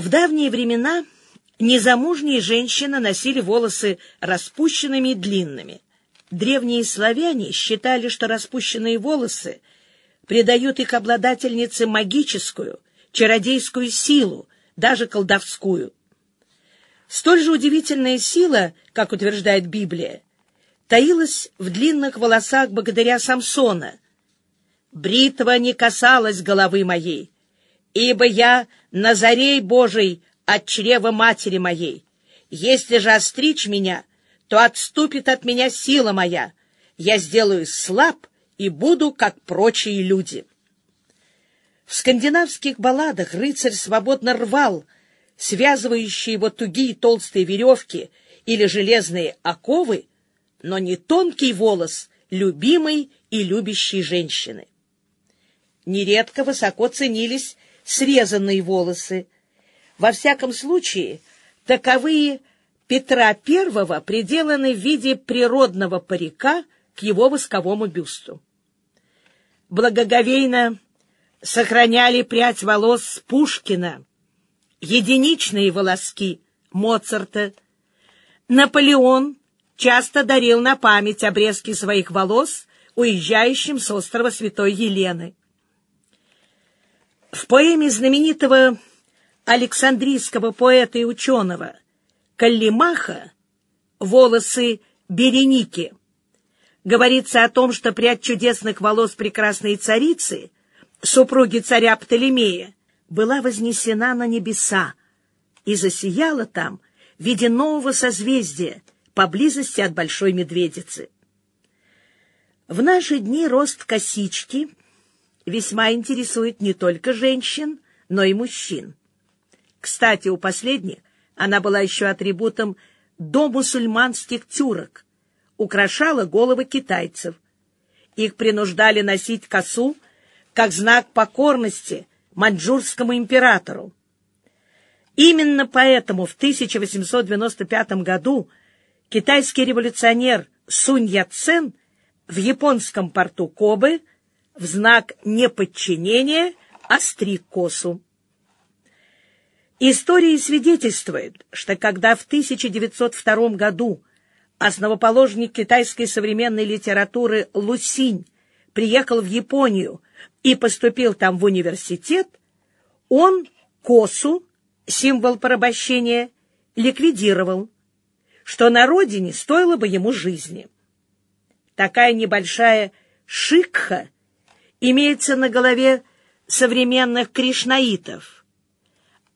В давние времена незамужние женщины носили волосы распущенными и длинными. Древние славяне считали, что распущенные волосы придают их обладательнице магическую, чародейскую силу, даже колдовскую. Столь же удивительная сила, как утверждает Библия, таилась в длинных волосах богатыря Самсона. «Бритва не касалась головы моей, ибо я Назарей Божий от чрева матери моей. Если же остричь меня, то отступит от меня сила моя. Я сделаю слаб и буду, как прочие люди. В скандинавских балладах рыцарь свободно рвал связывающие его тугие толстые веревки или железные оковы, но не тонкий волос любимой и любящей женщины. Нередко высоко ценились срезанные волосы. Во всяком случае, таковые Петра I приделаны в виде природного парика к его восковому бюсту. Благоговейно сохраняли прядь волос Пушкина, единичные волоски Моцарта. Наполеон часто дарил на память обрезки своих волос уезжающим с острова Святой Елены. В поэме знаменитого Александрийского поэта и ученого Каллимаха «Волосы Береники» говорится о том, что прядь чудесных волос прекрасной царицы, супруги царя Птолемея, была вознесена на небеса и засияла там в виде нового созвездия поблизости от Большой Медведицы. В наши дни рост косички весьма интересует не только женщин, но и мужчин. Кстати, у последних она была еще атрибутом домусульманских тюрок, украшала головы китайцев. Их принуждали носить косу как знак покорности маньчжурскому императору. Именно поэтому в 1895 году китайский революционер Сунь Яцен в японском порту Кобе в знак неподчинения остриг косу. История свидетельствует, что когда в 1902 году основоположник китайской современной литературы Лусинь приехал в Японию и поступил там в университет, он косу, символ порабощения, ликвидировал, что на родине стоило бы ему жизни. Такая небольшая шикха имеется на голове современных кришнаитов,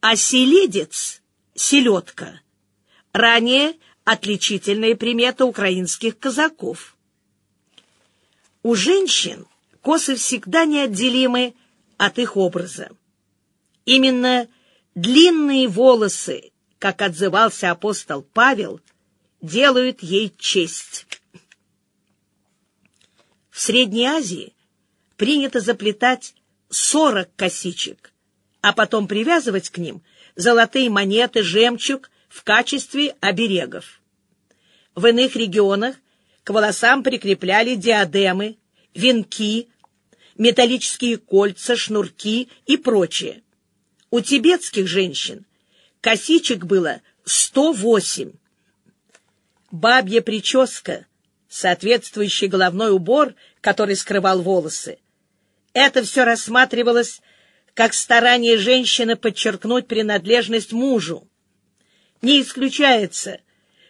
а селедец — селедка, ранее отличительная примета украинских казаков. У женщин косы всегда неотделимы от их образа. Именно длинные волосы, как отзывался апостол Павел, делают ей честь. В Средней Азии принято заплетать сорок косичек, а потом привязывать к ним золотые монеты, жемчуг в качестве оберегов. В иных регионах к волосам прикрепляли диадемы, венки, металлические кольца, шнурки и прочее. У тибетских женщин косичек было 108. Бабья прическа, соответствующий головной убор, который скрывал волосы, это все рассматривалось как старание женщины подчеркнуть принадлежность мужу. Не исключается,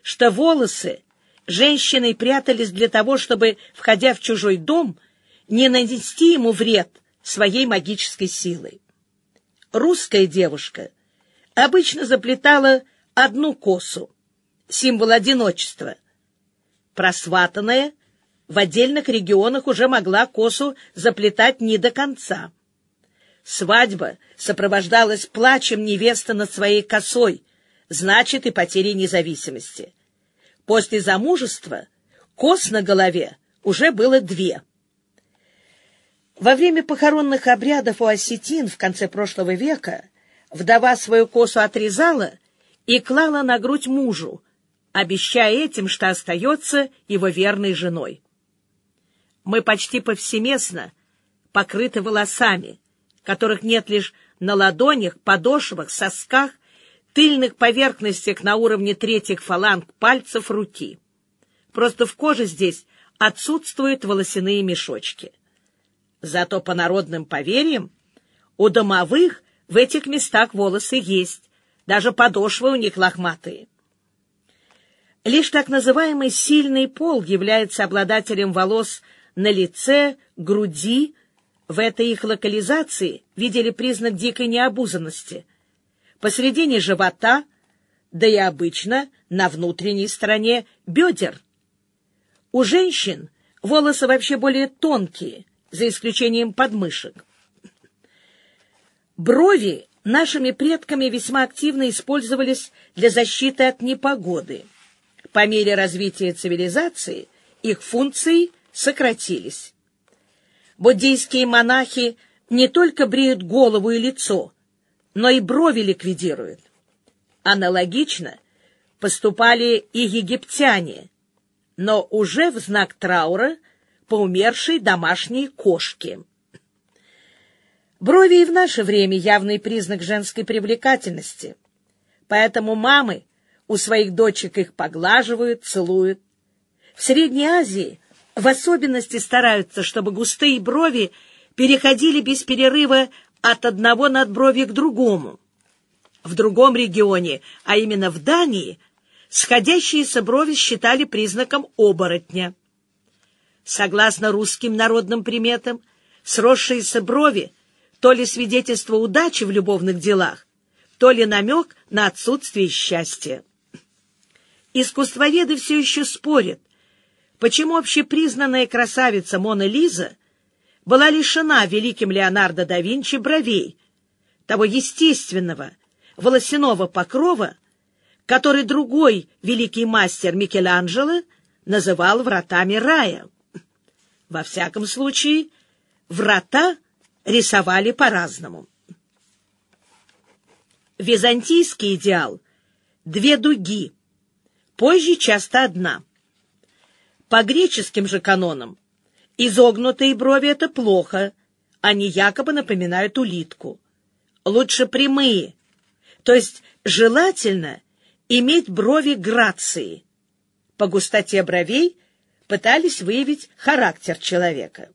что волосы женщины прятались для того, чтобы, входя в чужой дом, не нанести ему вред своей магической силой. Русская девушка обычно заплетала одну косу, символ одиночества. Просватанная в отдельных регионах уже могла косу заплетать не до конца. Свадьба сопровождалась плачем невесты над своей косой, значит и потерей независимости. После замужества кос на голове уже было две. Во время похоронных обрядов у осетин в конце прошлого века вдова свою косу отрезала и клала на грудь мужу, обещая этим, что остается его верной женой мы почти повсеместно покрыты волосами, которых нет лишь на ладонях, подошвах, сосках тыльных поверхностях на уровне третьих фаланг пальцев руки. Просто в коже здесь отсутствуют волосяные мешочки. Зато по народным поверьям у домовых в этих местах волосы есть, даже подошвы у них лохматые. Лишь так называемый сильный пол является обладателем волос на лице, груди. В этой их локализации видели признак дикой необузанности. Посредине живота, да и обычно на внутренней стороне бедер. У женщин волосы вообще более тонкие, за исключением подмышек. Брови нашими предками весьма активно использовались для защиты от непогоды. По мере развития цивилизации их функции сократились. Буддийские монахи не только бреют голову и лицо, но и брови ликвидируют. Аналогично поступали и египтяне, но уже в знак траура по умершей домашней кошке. Брови и в наше время явный признак женской привлекательности, поэтому мамы у своих дочек их поглаживают, целуют. В Средней Азии в особенности стараются, чтобы густые брови переходили без перерыва от одного надбровья к другому. В другом регионе, а именно в Дании, сходящиеся брови считали признаком оборотня. Согласно русским народным приметам, сросшиеся брови то ли свидетельство удачи в любовных делах, то ли намек на отсутствие счастья. Искусствоведы все еще спорят, почему общепризнанная красавица Мона Лиза была лишена великим Леонардо да Винчи бровей, того естественного волосяного покрова, который другой великий мастер Микеланджело называл вратами рая. Во всяком случае, врата рисовали по-разному. Византийский идеал — две дуги — позже часто одна. По греческим же канонам изогнутые брови — это плохо, они якобы напоминают улитку. Лучше прямые, то есть желательно иметь брови грации. По густоте бровей пытались выявить характер человека.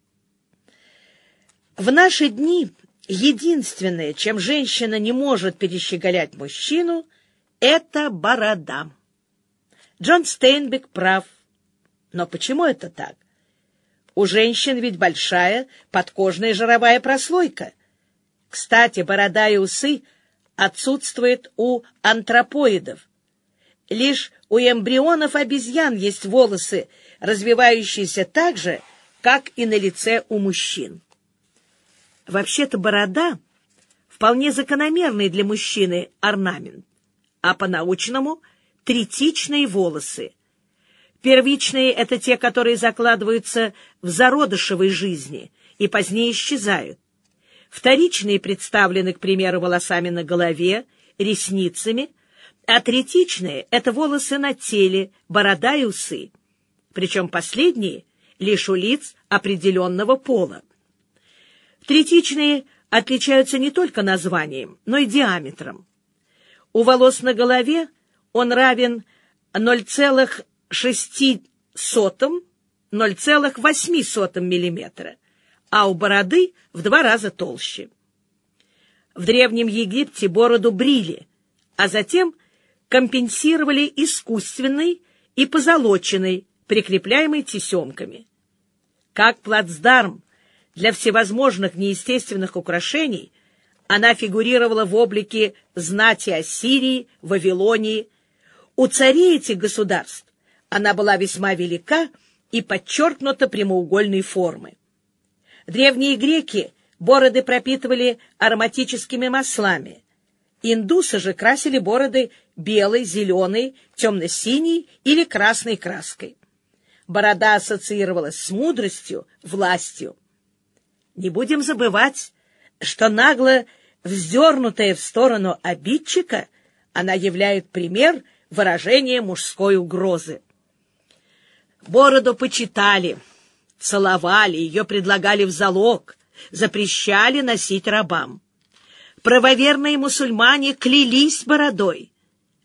В наши дни единственное, чем женщина не может перещеголять мужчину, это борода. Джон Стейнбек прав. Но почему это так? У женщин ведь большая подкожная жировая прослойка. Кстати, борода и усы отсутствуют у антропоидов. Лишь у эмбрионов обезьян есть волосы, развивающиеся так же, как и на лице у мужчин. Вообще-то борода — вполне закономерный для мужчины орнамент, а по-научному — третичные волосы. Первичные — это те, которые закладываются в зародышевой жизни и позднее исчезают. Вторичные представлены, к примеру, волосами на голове, ресницами, а третичные — это волосы на теле, борода и усы. Причем последние — лишь у лиц определенного пола. Третичные отличаются не только названием, но и диаметром. У волос на голове — он равен 0,6 0,8 мм, а у бороды в два раза толще. В Древнем Египте бороду брили, а затем компенсировали искусственной и позолоченной, прикрепляемой тесемками. Как плацдарм для всевозможных неестественных украшений, она фигурировала в облике знати Ассирии, Вавилонии, у царей этих государств она была весьма велика и подчеркнута прямоугольной формы. Древние греки бороды пропитывали ароматическими маслами. Индусы же красили бороды белой, зеленой, темно-синей или красной краской. Борода ассоциировалась с мудростью, властью. Не будем забывать, что нагло вздернутая в сторону обидчика, она являет пример — выражение мужской угрозы. Бороду почитали, целовали, ее предлагали в залог, запрещали носить рабам. правоверные мусульмане клялись бородой.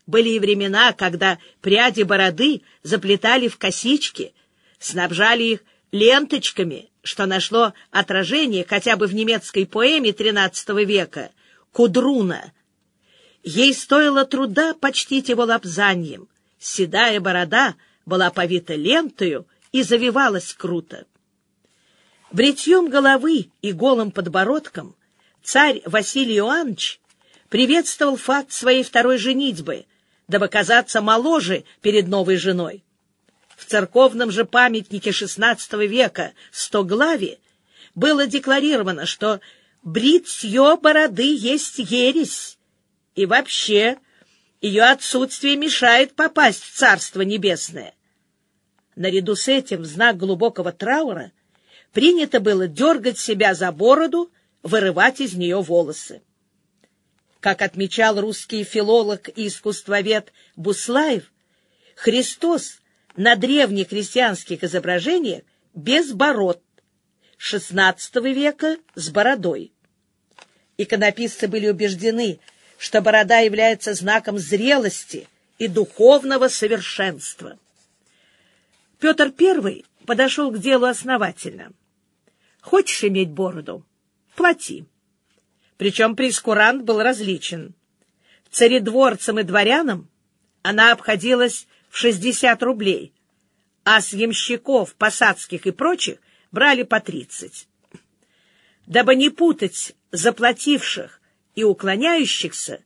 Были и времена, когда пряди бороды заплетали в косички, снабжали их ленточками, что нашло отражение хотя бы в немецкой поэме XIII века «Кудруна». Ей стоило труда почтить его лапзанием. Седая борода была повита лентою и завивалась круто. Бритьем головы и голым подбородком царь Василий Иоаннович приветствовал факт своей второй женитьбы, дабы казаться моложе перед новой женой. В церковном же памятнике XVI века Стоглаве было декларировано, что бритье бороды есть ересь, и вообще ее отсутствие мешает попасть в Царство Небесное. Наряду с этим, в знак глубокого траура, принято было дергать себя за бороду, вырывать из нее волосы. Как отмечал русский филолог и искусствовед Буслаев, Христос на древних христианских изображениях без бород, XVI века с бородой. Иконописцы были убеждены, что борода является знаком зрелости и духовного совершенства. Петр I подошел к делу основательно. Хочешь иметь бороду? Плати. Причем прескурант был различен. Царедворцам и дворянам она обходилась в 60 рублей, а с ямщиков, посадских и прочих брали по 30. Дабы не путать заплативших и уклоняющихся,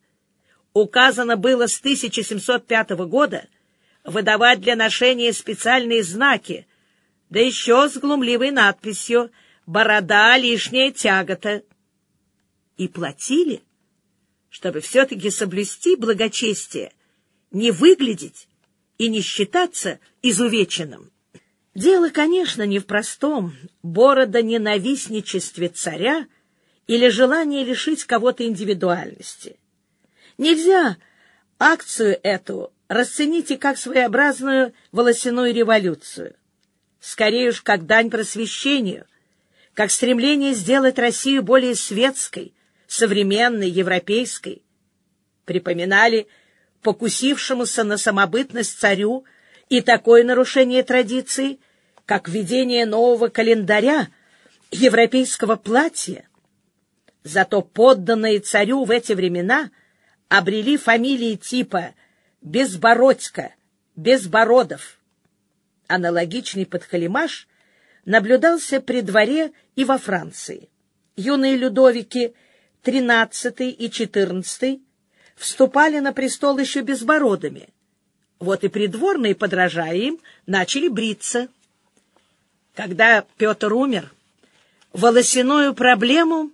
указано было с 1705 года выдавать для ношения специальные знаки, да еще с глумливой надписью «Борода — лишняя тягота». И платили, чтобы все-таки соблюсти благочестие, не выглядеть и не считаться изувеченным. Дело, конечно, не в простом борода-ненавистничестве царя или желании лишить кого-то индивидуальности. Нельзя акцию эту расцените как своеобразную волосяную революцию. Скорее уж, как дань просвещению, как стремление сделать Россию более светской, современной, европейской. Припоминали покусившемуся на самобытность царю и такое нарушение традиций, как введение нового календаря, европейского платья. Зато подданные царю в эти времена обрели фамилии типа Безбородько, Безбородов. Аналогичный подхалимаш наблюдался при дворе и во Франции. Юные Людовики XIII и XIV вступали на престол еще безбородыми. Вот и придворные, подражая им, начали бриться. Когда Петр умер, волосяную проблему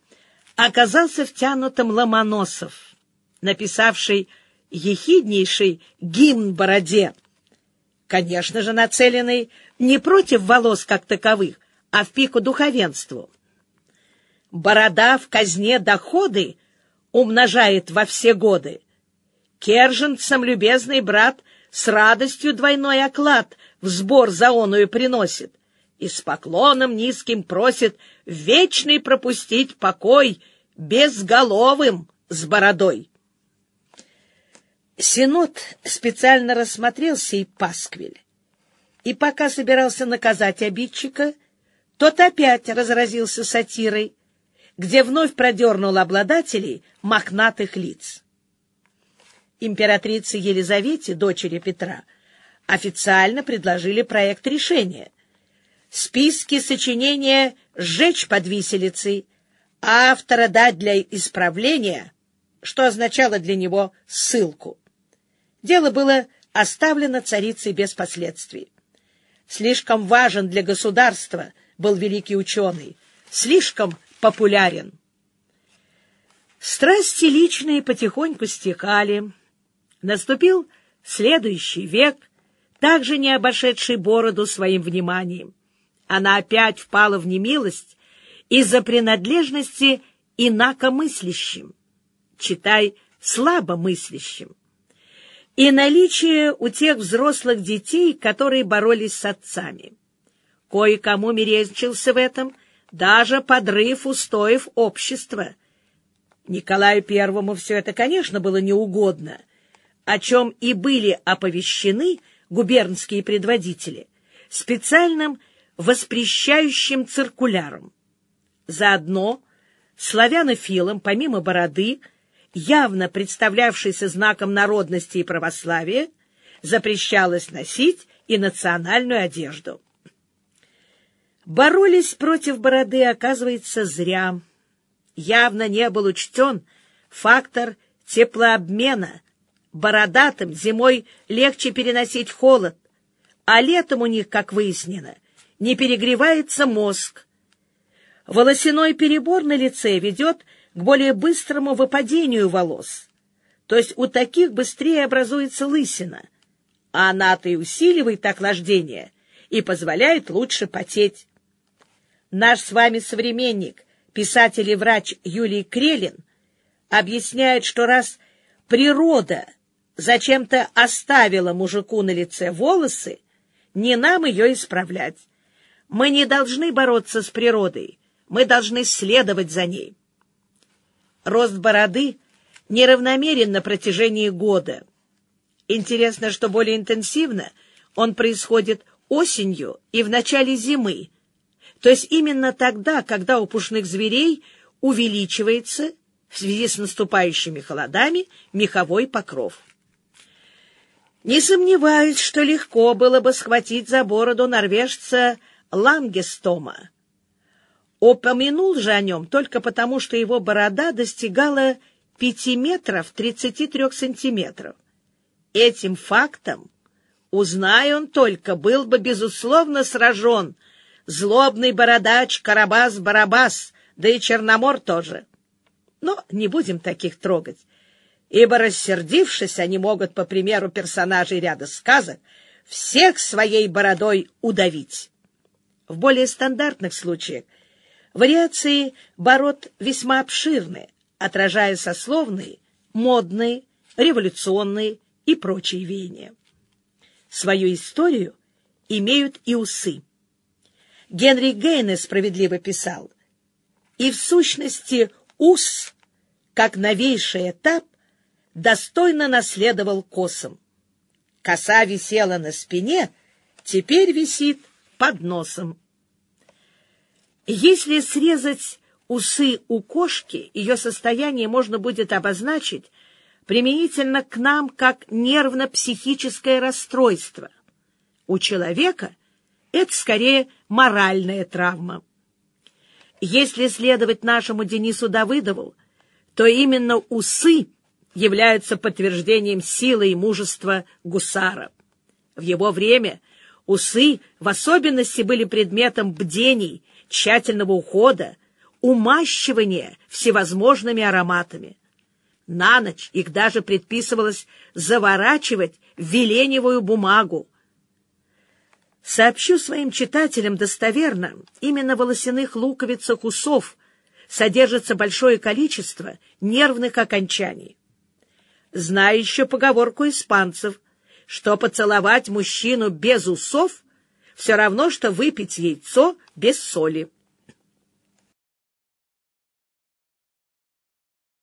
оказался втянутым Ломоносов, написавший ехиднейший гимн бороде, конечно же, нацеленный не против волос как таковых, а в пику духовенству. Борода в казне доходы умножает во все годы. Керженцам любезный брат с радостью двойной оклад в сбор за оную приносит и с поклоном низким просит вечный пропустить покой безголовым с бородой. Синод специально рассмотрел сей пасквиль, и пока собирался наказать обидчика, тот опять разразился сатирой, где вновь продернул обладателей мохнатых лиц. Императрице Елизавете, дочери Петра, официально предложили проект решения. Списки сочинения сжечь под виселицей, а автора дать для исправления, что означало для него ссылку. Дело было оставлено царицей без последствий. Слишком важен для государства был великий ученый, слишком популярен. Страсти личные потихоньку стихали. Наступил следующий век, также не обошедший бороду своим вниманием. Она опять впала в немилость из-за принадлежности инакомыслящим, читай, слабомыслящим, и наличие у тех взрослых детей, которые боролись с отцами. Кое-кому мерещился в этом даже подрыв устоев общества. Николаю Первому все это, конечно, было неугодно, о чем и были оповещены губернские предводители специальным воспрещающим циркуляром. Заодно славянофилам, помимо бороды, явно представлявшийся знаком народности и православия, запрещалось носить и национальную одежду. Боролись против бороды, оказывается, зря. Явно не был учтен фактор теплообмена. Бородатым зимой легче переносить холод, а летом у них, как выяснено, не перегревается мозг. Волосяной перебор на лице ведет к более быстрому выпадению волос, то есть у таких быстрее образуется лысина, а она-то и усиливает охлаждение и позволяет лучше потеть. Наш с вами современник, писатель и врач Юлий Крелин, объясняет, что раз природа зачем-то оставила мужику на лице волосы, не нам ее исправлять. Мы не должны бороться с природой, мы должны следовать за ней. Рост бороды неравномерен на протяжении года. Интересно, что более интенсивно он происходит осенью и в начале зимы, то есть именно тогда, когда у пушных зверей увеличивается в связи с наступающими холодами меховой покров. Не сомневаюсь, что легко было бы схватить за бороду норвежца Лангестома. Упомянул же о нем только потому, что его борода достигала пяти метров тридцати трех сантиметров. Этим фактом, узнай он только, был бы, безусловно, сражен злобный бородач Карабас-Барабас, да и Черномор тоже. Но не будем таких трогать, ибо, рассердившись, они могут, по примеру персонажей ряда сказок, всех своей бородой удавить. В более стандартных случаях вариации бород весьма обширны, отражая сословные, модные, революционные и прочие веяния. Свою историю имеют и усы. Генри Гейне справедливо писал, и в сущности ус, как новейший этап, достойно наследовал косом. Коса висела на спине, теперь висит под носом. Если срезать усы у кошки, ее состояние можно будет обозначить применительно к нам как нервно-психическое расстройство. У человека это скорее моральная травма. Если следовать нашему Денису Давыдову, то именно усы являются подтверждением силы и мужества гусара. В его время усы в особенности были предметом бдений, тщательного ухода, умащивания всевозможными ароматами. На ночь их даже предписывалось заворачивать в веленевую бумагу. Сообщу своим читателям достоверно, именно в волосяных луковицах усов содержится большое количество нервных окончаний. Знаю еще поговорку испанцев, что поцеловать мужчину без усов все равно, что выпить яйцо без соли.